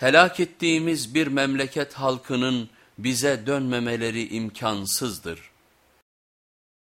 Helak ettiğimiz bir memleket halkının bize dönmemeleri imkansızdır.